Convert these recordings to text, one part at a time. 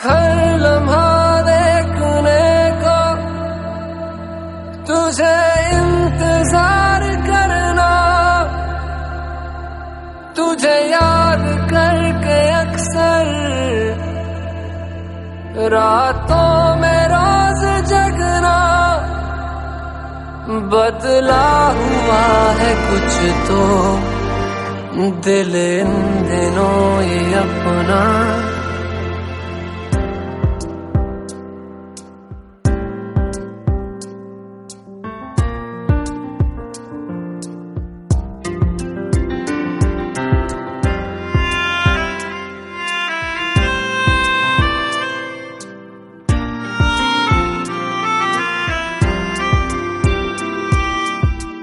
हर लम्हा देखने को, तुझे इंतज़ार करना। तुझे याद करके अक्सर रातों में रोज जगना। बदला हुआ है कुछ तो दिल इन दिनों ये अपना।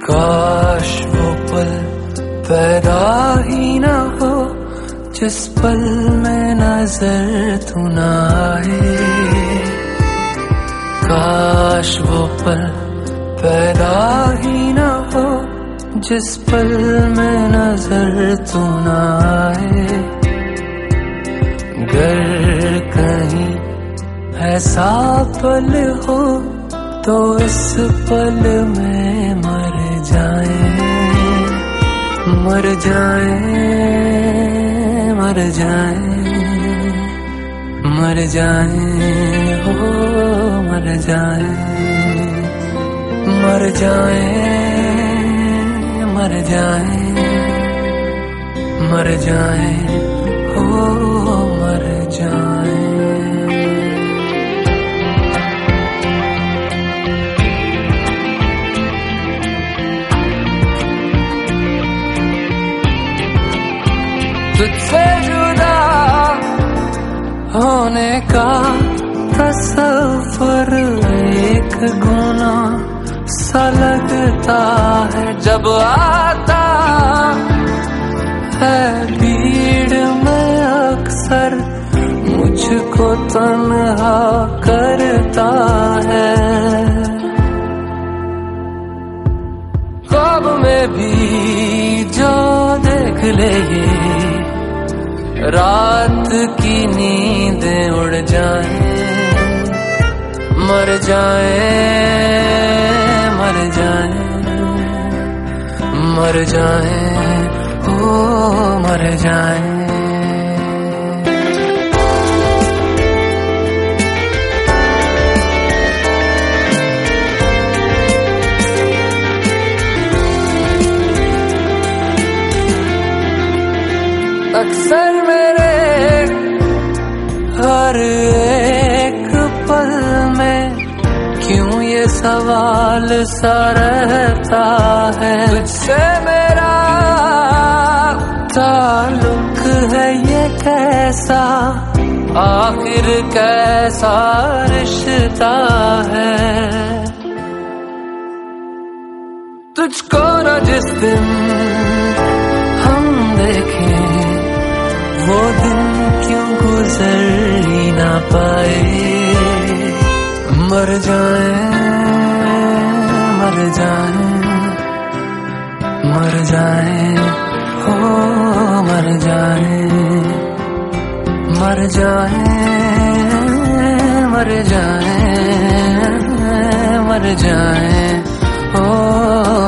काश वो पल पैदा ही ना हो, जिस पल में नज़र तू ना आए। काश वो पल पैदा ही ना हो, जिस पल में नज़र तू ना आए। गर कहीं ऐसा पल हो तो इस पल में जाए, मर जाए मर जाए मर जाए, हो, मर जाए मर जाए मर जाए मर जाए, हो, मर जाए। तुझसे जुदा होने का तस्वर एक गुना सा लगता है जब आता है भीड़ में अक्सर मुझको तन्हा करता है। ख्वाब में भी जो देख ले ये रात की नींद उड़ जाए, मर जाए मर जाए मर जाए, ओ, मर जाए। अक्सर मेरे हर एक पल में क्यों ये सवाल सा रहता है? तुझसे मेरा ताल्लुक है ये कैसा? आखिर कैसा रिश्ता है? तुझको न जिस दिन हम देखें, वो दिन क्यों गुजर पाए मर जाए मर जाए मर जाए, हो मर जाए मर जाए मर जाए मर जाए, हो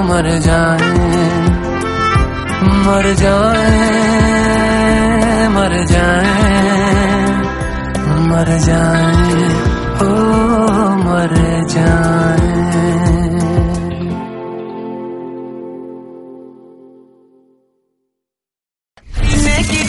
मर जाए मर जाए। जाए ओ मर जाए। की